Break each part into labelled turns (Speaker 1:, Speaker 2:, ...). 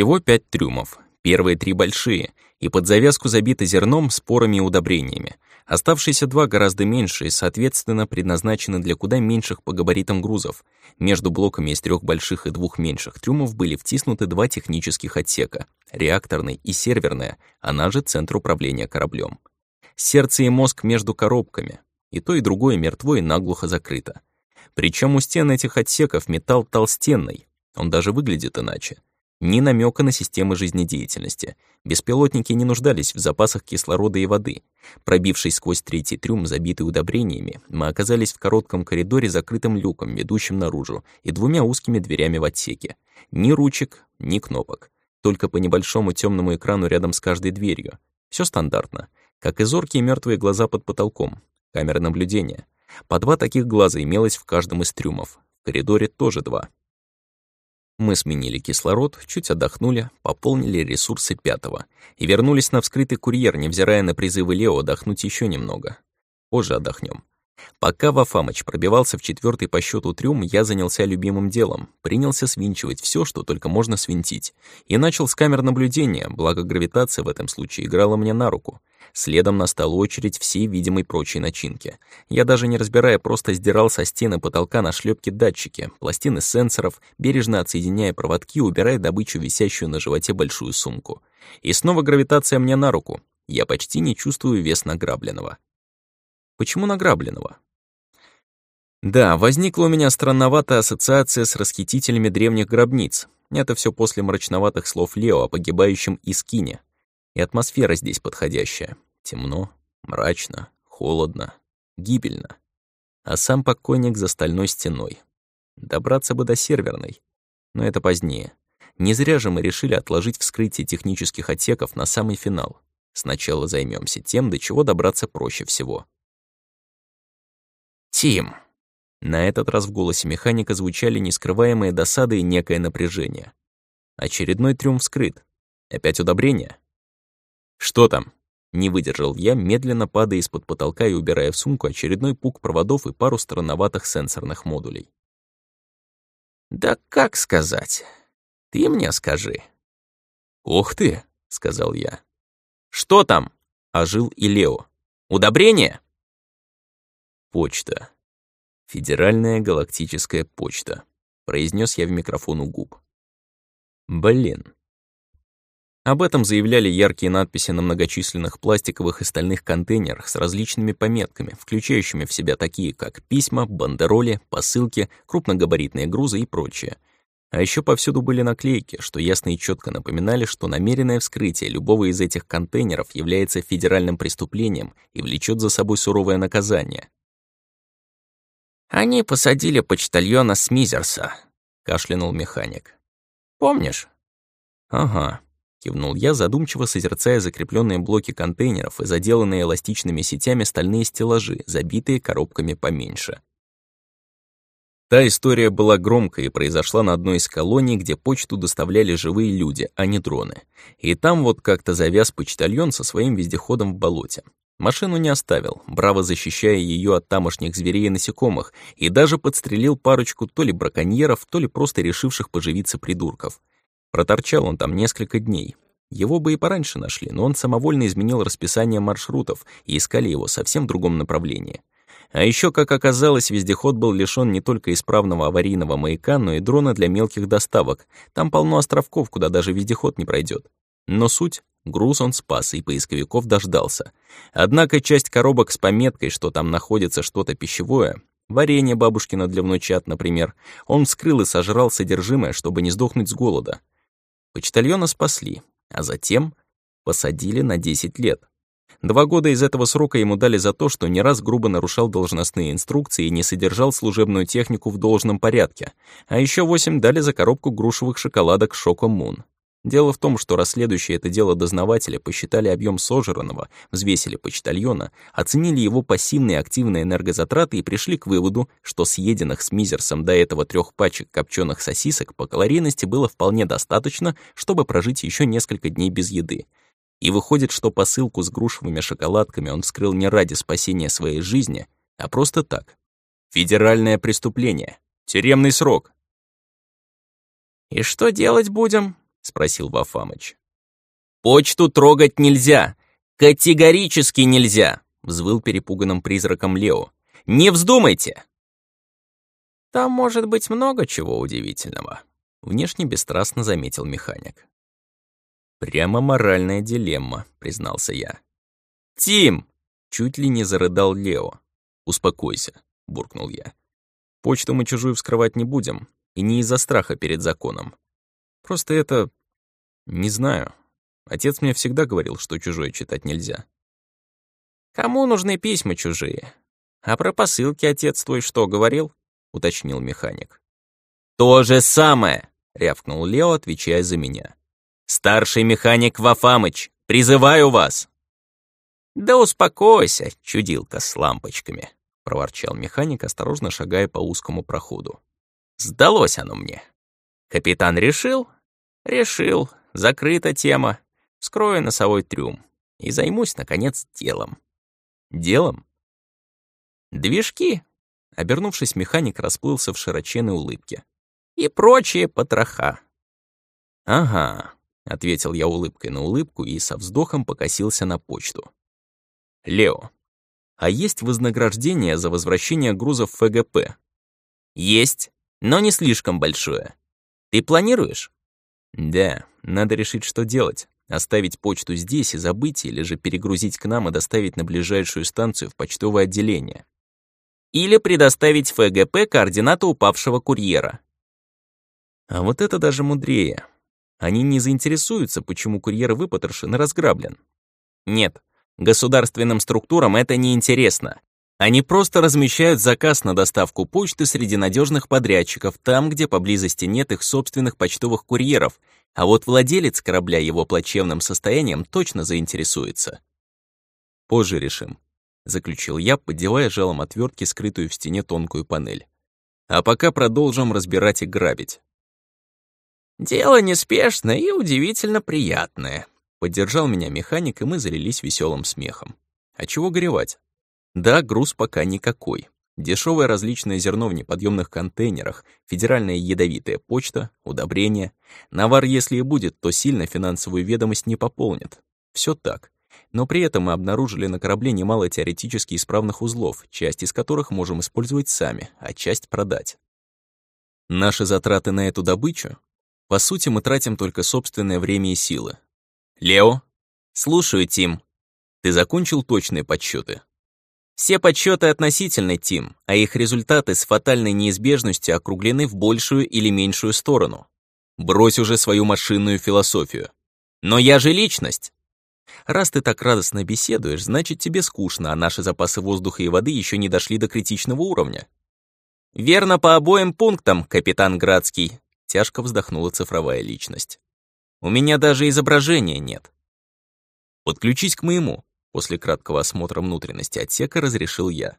Speaker 1: Всего пять трюмов, первые три большие, и под завязку забиты зерном, спорами и удобрениями. Оставшиеся два гораздо меньше и, соответственно, предназначены для куда меньших по габаритам грузов. Между блоками из трех больших и двух меньших трюмов были втиснуты два технических отсека — реакторный и серверная, она же центр управления кораблем. Сердце и мозг между коробками. И то, и другое мертво и наглухо закрыто. Причем у стен этих отсеков металл толстенный. Он даже выглядит иначе. Ни намека на системы жизнедеятельности. Беспилотники не нуждались в запасах кислорода и воды. Пробившись сквозь третий трюм, забитый удобрениями, мы оказались в коротком коридоре закрытым люком, ведущим наружу, и двумя узкими дверями в отсеке. Ни ручек, ни кнопок. Только по небольшому темному экрану рядом с каждой дверью. Все стандартно как и зоркие мертвые глаза под потолком, камеры наблюдения. По два таких глаза имелось в каждом из трюмов. В коридоре тоже два. Мы сменили кислород, чуть отдохнули, пополнили ресурсы пятого и вернулись на вскрытый курьер, невзирая на призывы Лео отдохнуть еще немного. Позже отдохнем. Пока Вафамыч пробивался в четвертый по счету трюм, я занялся любимым делом, принялся свинчивать все, что только можно свинтить, и начал с камер наблюдения, благо гравитация в этом случае играла мне на руку. Следом настала очередь всей видимой прочей начинки. Я даже не разбирая, просто сдирал со стены потолка на шлепке датчики, пластины сенсоров, бережно отсоединяя проводки, убирая добычу, висящую на животе большую сумку. И снова гравитация мне на руку. Я почти не чувствую вес награбленного. Почему награбленного? Да, возникла у меня странноватая ассоциация с расхитителями древних гробниц. Это все после мрачноватых слов Лео о погибающем Искине. И атмосфера здесь подходящая. Темно, мрачно, холодно, гибельно. А сам покойник за стальной стеной. Добраться бы до серверной. Но это позднее. Не зря же мы решили отложить вскрытие технических отсеков на самый финал. Сначала займемся тем, до чего добраться проще всего. «Тим!» На этот раз в голосе механика звучали нескрываемые досады и некое напряжение. Очередной трюм вскрыт. Опять удобрение? «Что там?» Не выдержал я, медленно падая из-под потолка и убирая в сумку очередной пук проводов и пару странноватых сенсорных модулей. «Да как сказать? Ты мне скажи». «Ух ты!» — сказал я. «Что там?» — ожил и Лео. «Удобрение?» «Почта. Федеральная галактическая почта», — произнес я в микрофон у губ. «Блин». Об этом заявляли яркие надписи на многочисленных пластиковых и стальных контейнерах с различными пометками, включающими в себя такие, как письма, бандероли, посылки, крупногабаритные грузы и прочее. А еще повсюду были наклейки, что ясно и четко напоминали, что намеренное вскрытие любого из этих контейнеров является федеральным преступлением и влечет за собой суровое наказание.
Speaker 2: «Они посадили почтальона Смизерса», — кашлянул механик. «Помнишь?»
Speaker 1: «Ага», — кивнул я, задумчиво созерцая закрепленные блоки контейнеров и заделанные эластичными сетями стальные стеллажи, забитые коробками поменьше. Та история была громкой и произошла на одной из колоний, где почту доставляли живые люди, а не дроны. И там вот как-то завяз почтальон со своим вездеходом в болоте. Машину не оставил, браво защищая ее от тамошних зверей и насекомых, и даже подстрелил парочку то ли браконьеров, то ли просто решивших поживиться придурков. Проторчал он там несколько дней. Его бы и пораньше нашли, но он самовольно изменил расписание маршрутов, и искали его совсем в другом направлении. А еще, как оказалось, вездеход был лишён не только исправного аварийного маяка, но и дрона для мелких доставок. Там полно островков, куда даже вездеход не пройдет. Но суть Груз он спас и поисковиков дождался. Однако часть коробок с пометкой, что там находится что-то пищевое, варенье бабушкина для внучат, например, он вскрыл и сожрал содержимое, чтобы не сдохнуть с голода. Почтальона спасли, а затем посадили на 10 лет. Два года из этого срока ему дали за то, что не раз грубо нарушал должностные инструкции и не содержал служебную технику в должном порядке, а еще восемь дали за коробку грушевых шоколадок Шоко Мун. Дело в том, что расследующие это дело дознаватели посчитали объем сожранного, взвесили почтальона, оценили его пассивные и активные энергозатраты и пришли к выводу, что съеденных с мизерсом до этого трех пачек копченых сосисок по калорийности было вполне достаточно, чтобы прожить еще несколько дней без еды. И выходит, что посылку с грушевыми шоколадками он вскрыл не ради спасения своей жизни, а просто так. Федеральное преступление. Тюремный срок.
Speaker 2: «И что делать будем?»
Speaker 1: — спросил Вафамыч. «Почту трогать нельзя! Категорически нельзя!» — взвыл перепуганным призраком Лео. «Не вздумайте!» «Там может быть много чего удивительного», — внешне бесстрастно заметил механик. «Прямо моральная дилемма», — признался я. «Тим!» — чуть ли не зарыдал Лео. «Успокойся», — буркнул я. «Почту мы чужую вскрывать не будем, и не из-за страха перед законом. Просто это... не знаю. Отец мне всегда говорил, что чужое читать нельзя». «Кому нужны письма чужие? А про посылки отец твой что, говорил?» — уточнил механик. «То же самое!» — рявкнул Лео, отвечая за меня. «Старший механик Вафамыч, призываю вас!» «Да успокойся, чудилка с лампочками», — проворчал механик, осторожно шагая по узкому проходу. «Сдалось оно мне. Капитан решил? Решил. Закрыта тема. Скрою носовой трюм. И займусь, наконец, делом». «Делом?» «Движки», — обернувшись, механик расплылся в широченной улыбке. «И прочие потроха». «Ага», — ответил я улыбкой на улыбку и со вздохом покосился на почту. «Лео, а есть вознаграждение за возвращение грузов ФГП?» «Есть, но не слишком большое. Ты планируешь?» «Да, надо решить, что делать. Оставить почту здесь и забыть, или же перегрузить к нам и доставить на ближайшую станцию в почтовое отделение». «Или предоставить ФГП координаты упавшего курьера». А вот это даже мудрее. Они не заинтересуются, почему курьер выпотрошен и разграблен. Нет, государственным структурам это не интересно. Они просто размещают заказ на доставку почты среди надежных подрядчиков там, где поблизости нет их собственных почтовых курьеров, а вот владелец корабля его плачевным состоянием точно заинтересуется. Позже решим, заключил я, поддевая жалом отвертки скрытую в стене тонкую панель. А пока продолжим разбирать и грабить. «Дело неспешное и удивительно приятное», — поддержал меня механик, и мы залились веселым смехом. А чего горевать? Да, груз пока никакой. Дешевое различное зерно в неподъемных контейнерах, федеральная ядовитая почта, удобрения. Навар, если и будет, то сильно финансовую ведомость не пополнит. Все так. Но при этом мы обнаружили на корабле немало теоретически исправных узлов, часть из которых можем использовать сами, а часть продать. Наши затраты на эту добычу по сути, мы тратим только собственное время и силы. Лео? Слушаю, Тим. Ты закончил точные подсчеты? Все подсчеты относительны, Тим, а их результаты с фатальной неизбежностью округлены в большую или меньшую сторону. Брось уже свою машинную философию. Но я же личность. Раз ты так радостно беседуешь, значит тебе скучно, а наши запасы воздуха и воды еще не дошли до критичного уровня. Верно по обоим пунктам, капитан Градский. Тяжко вздохнула цифровая личность. «У меня даже изображения нет». «Подключись к моему», — после краткого осмотра внутренности отсека разрешил я.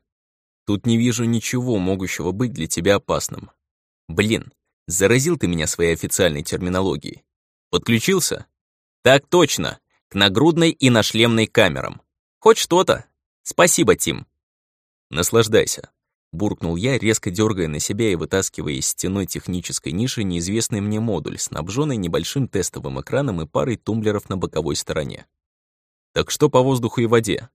Speaker 1: «Тут не вижу ничего, могущего быть для тебя опасным. Блин, заразил ты меня своей официальной терминологией. Подключился?» «Так точно, к нагрудной и нашлемной камерам. Хоть что-то. Спасибо, Тим». «Наслаждайся», Буркнул я, резко дергая на себя и вытаскивая из стеной технической ниши неизвестный мне модуль, снабженный небольшим тестовым экраном и парой тумблеров на боковой стороне. Так что по воздуху и воде?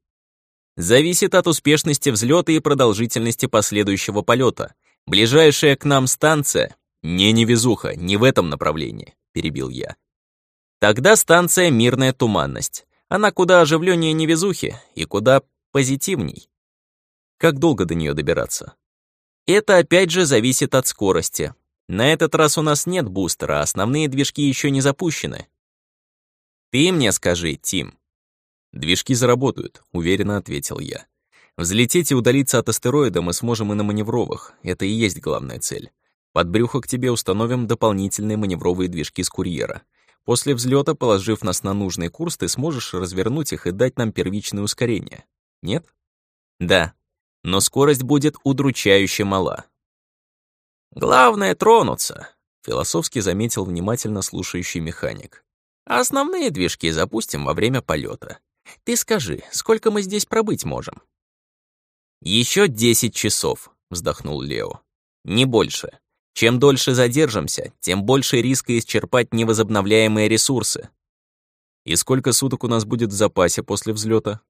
Speaker 1: Зависит от успешности взлета и продолжительности последующего полета. Ближайшая к нам станция — не невезуха, не в этом направлении, перебил я. Тогда станция «Мирная туманность». Она куда оживленнее невезухи и куда позитивней. Как долго до нее добираться? Это опять же зависит от скорости. На этот раз у нас нет бустера, а основные движки еще не запущены. Ты мне скажи, Тим. Движки заработают, уверенно ответил я. Взлететь и удалиться от астероида мы сможем и на маневровых. Это и есть главная цель. Под брюхо к тебе установим дополнительные маневровые движки с курьера. После взлета, положив нас на нужный курс, ты сможешь развернуть их и дать нам первичное ускорение. Нет? Да, но скорость будет удручающе мала. «Главное — тронуться», — философски заметил внимательно слушающий механик. «А основные движки запустим во время полета. Ты скажи, сколько мы здесь пробыть можем?» «Еще десять часов», — вздохнул Лео. «Не больше. Чем дольше задержимся, тем больше риска исчерпать невозобновляемые ресурсы. И сколько суток у нас будет в запасе после взлета?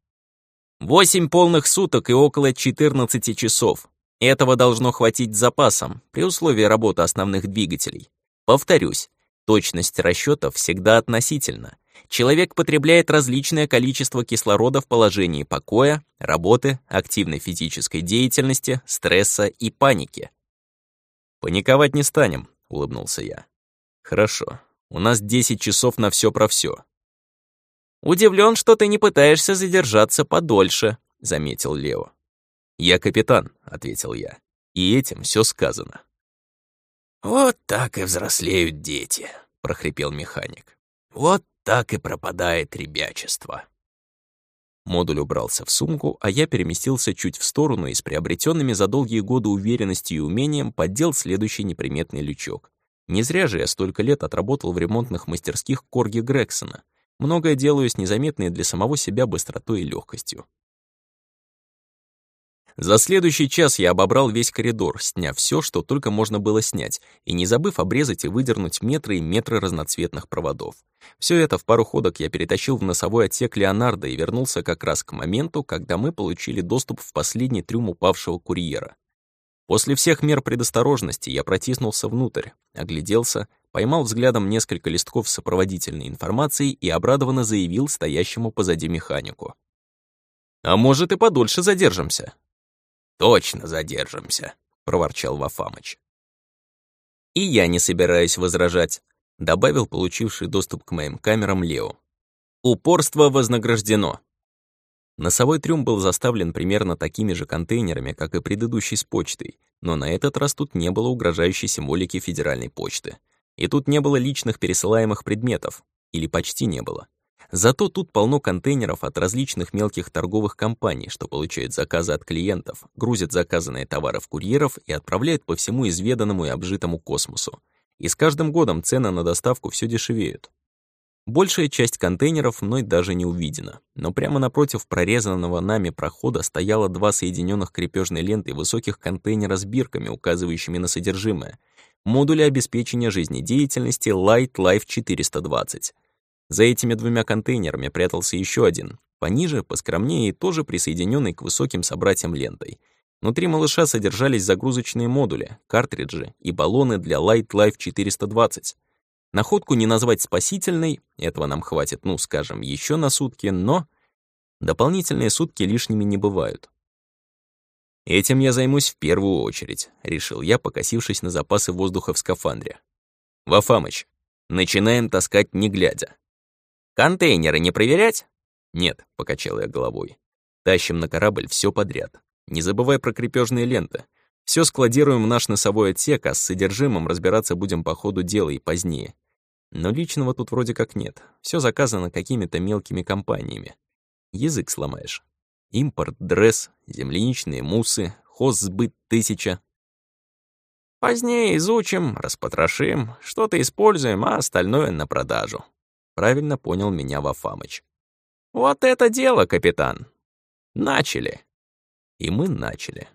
Speaker 1: Восемь полных суток и около 14 часов. Этого должно хватить запасом, при условии работы основных двигателей. Повторюсь, точность расчетов всегда относительна. Человек потребляет различное количество кислорода в положении покоя, работы, активной физической деятельности, стресса и паники. «Паниковать не станем», — улыбнулся я. «Хорошо. У нас 10 часов на все про все. «Удивлен, что ты не пытаешься задержаться подольше», — заметил Лео. «Я капитан», — ответил я. «И этим все сказано».
Speaker 2: «Вот так и взрослеют дети», — прохрипел механик. «Вот так и пропадает ребячество».
Speaker 1: Модуль убрался в сумку, а я переместился чуть в сторону и с приобретенными за долгие годы уверенностью и умением поддел следующий неприметный лючок. Не зря же я столько лет отработал в ремонтных мастерских Корги Грексона. Многое делаю с незаметной для самого себя быстротой и легкостью. За следующий час я обобрал весь коридор, сняв все, что только можно было снять, и не забыв обрезать и выдернуть метры и метры разноцветных проводов. Все это в пару ходок я перетащил в носовой отсек Леонардо и вернулся как раз к моменту, когда мы получили доступ в последний трюм упавшего курьера. После всех мер предосторожности я протиснулся внутрь, огляделся, поймал взглядом несколько листков сопроводительной информации и обрадованно заявил стоящему позади механику. «А может, и подольше задержимся?»
Speaker 2: «Точно задержимся», — проворчал Вафамыч.
Speaker 1: «И я не собираюсь возражать», — добавил получивший доступ к моим камерам Лео. «Упорство вознаграждено». Носовой трюм был заставлен примерно такими же контейнерами, как и предыдущий с почтой, но на этот раз тут не было угрожающей символики федеральной почты. И тут не было личных пересылаемых предметов, или почти не было. Зато тут полно контейнеров от различных мелких торговых компаний, что получают заказы от клиентов, грузят заказанные товары в курьеров и отправляют по всему изведанному и обжитому космосу. И с каждым годом цены на доставку все дешевеют. Большая часть контейнеров мной даже не увидена, но прямо напротив прорезанного нами прохода стояло два соединенных крепежной лентой высоких контейнера с бирками, указывающими на содержимое. Модули обеспечения жизнедеятельности Light Life 420. За этими двумя контейнерами прятался еще один, пониже, поскромнее и тоже присоединенный к высоким собратьям лентой. Внутри малыша содержались загрузочные модули, картриджи и баллоны для Light Life 420. Находку не назвать спасительной, этого нам хватит, ну, скажем, еще на сутки, но дополнительные сутки лишними не бывают. Этим я займусь в первую очередь, решил я, покосившись на запасы воздуха в скафандре. Вафамыч, начинаем таскать не глядя. Контейнеры не проверять? Нет, покачал я головой. Тащим на корабль все подряд. Не забывай про крепежные ленты. Все складируем в наш носовой отсек, а с содержимым разбираться будем по ходу дела и позднее. Но личного тут вроде как нет. Все заказано какими-то мелкими компаниями. Язык сломаешь. Импорт, дресс, земляничные мусы, хозсбыт тысяча.
Speaker 2: Позднее изучим, распотрошим, что-то используем, а остальное на продажу.
Speaker 1: Правильно понял меня Вафамыч.
Speaker 2: «Вот это дело, капитан! Начали!»
Speaker 1: И мы начали.